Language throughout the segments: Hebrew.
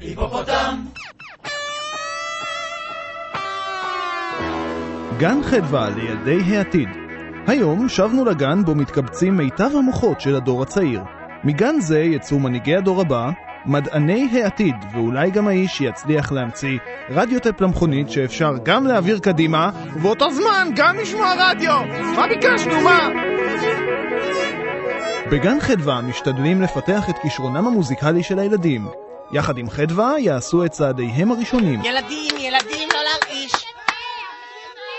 היפופוטם! גן חדווה לילדי העתיד. היום שבנו לגן בו מתקבצים מיטב המוחות של הדור הצעיר. מגן זה יצאו מנהיגי הדור הבא, מדעני העתיד, ואולי גם האיש שיצליח להמציא רדיוטפ למכונית שאפשר גם להעביר קדימה, ובאותו זמן גם לשמוע רדיו! מה ביקשנו, מה? בגן חדווה משתדלים לפתח את כישרונם המוזיקלי של הילדים. יחד עם חדווה יעשו את צעדיהם הראשונים. ילדים, ילדים, לא להרעיש.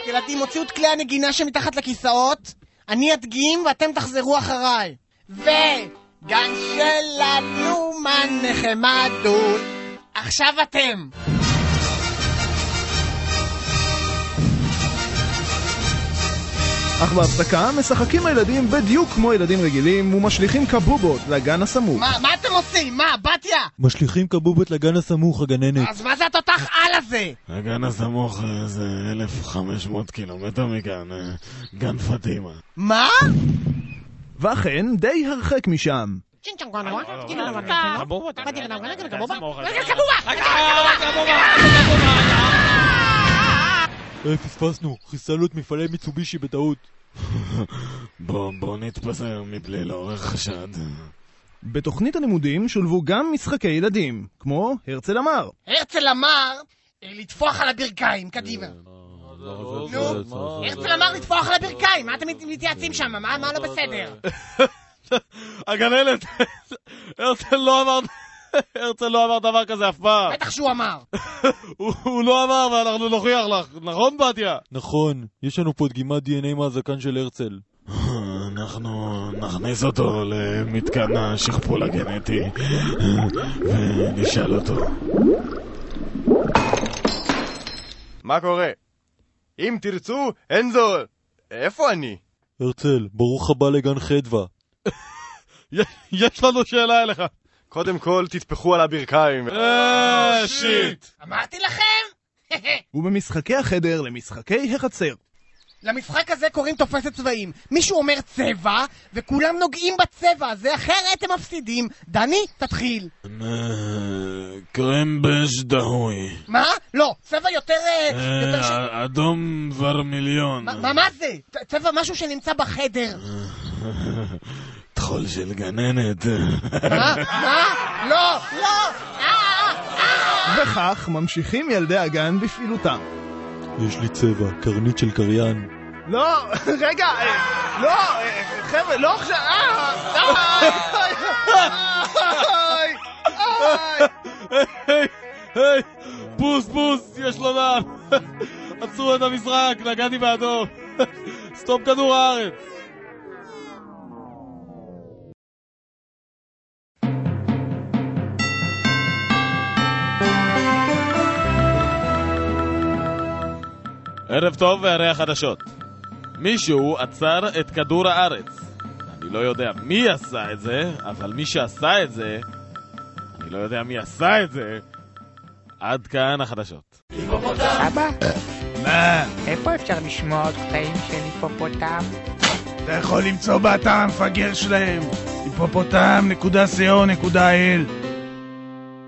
ילדים, הוציאו את כלי הנגינה שמתחת לכיסאות, אני אדגים ואתם תחזרו אחריי. וגן שלנו מה נחמדות. עכשיו אתם. אך בהפסקה משחקים הילדים בדיוק כמו ילדים רגילים ומשליכים כבובות לגן הסמוך. מה, מה אתם עושים? מה, בתיה? משליכים כבובות לגן הסמוך, הגננת. אז מה זה התותח על הזה? הגן הסמוך אה, זה 1,500 קילומטר מכאן, אה, גן פטימה. מה? ואכן, די הרחק משם. אה, פספסנו, חיסלנו את מפעלי מיצובישי בטעות. בוא, בוא נתפזר מבלי לעורר חשד. בתוכנית הלימודים שולבו גם משחקי ילדים, כמו הרצל אמר. הרצל אמר אה, לטפוח על הברכיים, קדימה. נו, הרצל אמר לטפוח על הברכיים, מה אתם מתייעצים שם? מה מה לא בסדר? הגננת, הרצל לא אמר... הרצל לא אמר דבר כזה אף פעם. בטח שהוא אמר. הוא לא אמר ואנחנו נוכיח לך, נכון בתיה? נכון, יש לנו פה דגימת דנ"א מהזקן של הרצל. אנחנו נכניס אותו למתקן השכפול הגנטי ונשאל אותו. מה קורה? אם תרצו, אין זו... איפה אני? הרצל, ברוך הבא לגן חדווה. יש לנו שאלה אליך. קודם כל, תטפחו על הברכיים. אה, שיט. אמרתי לכם? ובמשחקי החדר למשחקי החצר. למשחק הזה קוראים תופסת צבעים. מישהו אומר צבע, וכולם נוגעים בצבע הזה, אחרת הם מפסידים. דני, תתחיל. קרמבש דהוי. מה? לא, צבע יותר... אה. אה, אדום ורמיליון. מה- זה? צבע משהו שנמצא בחדר. טחול של גננת. מה? מה? לא, לא! אה, אה. וכך ממשיכים ילדי הגן בפעילותם. יש לי צבע, קרנית של קריין. לא, רגע, אה, לא, אה, חבר'ה, לא עכשיו, אה. היי, פוס פוס, יש לו נעם. עצרו את המשחק, נגעתי באדום. סטופ כדור הארץ. ערב טוב והרי החדשות. מישהו עצר את כדור הארץ. אני לא יודע מי עשה את זה, אבל מי שעשה את זה, אני לא יודע מי עשה את זה. עד כאן החדשות. אבא, מה? איפה אפשר לשמוע עוד קטעים של היפופוטם? אתה יכול למצוא באתר המפגר שלהם, היפופוטם.co.il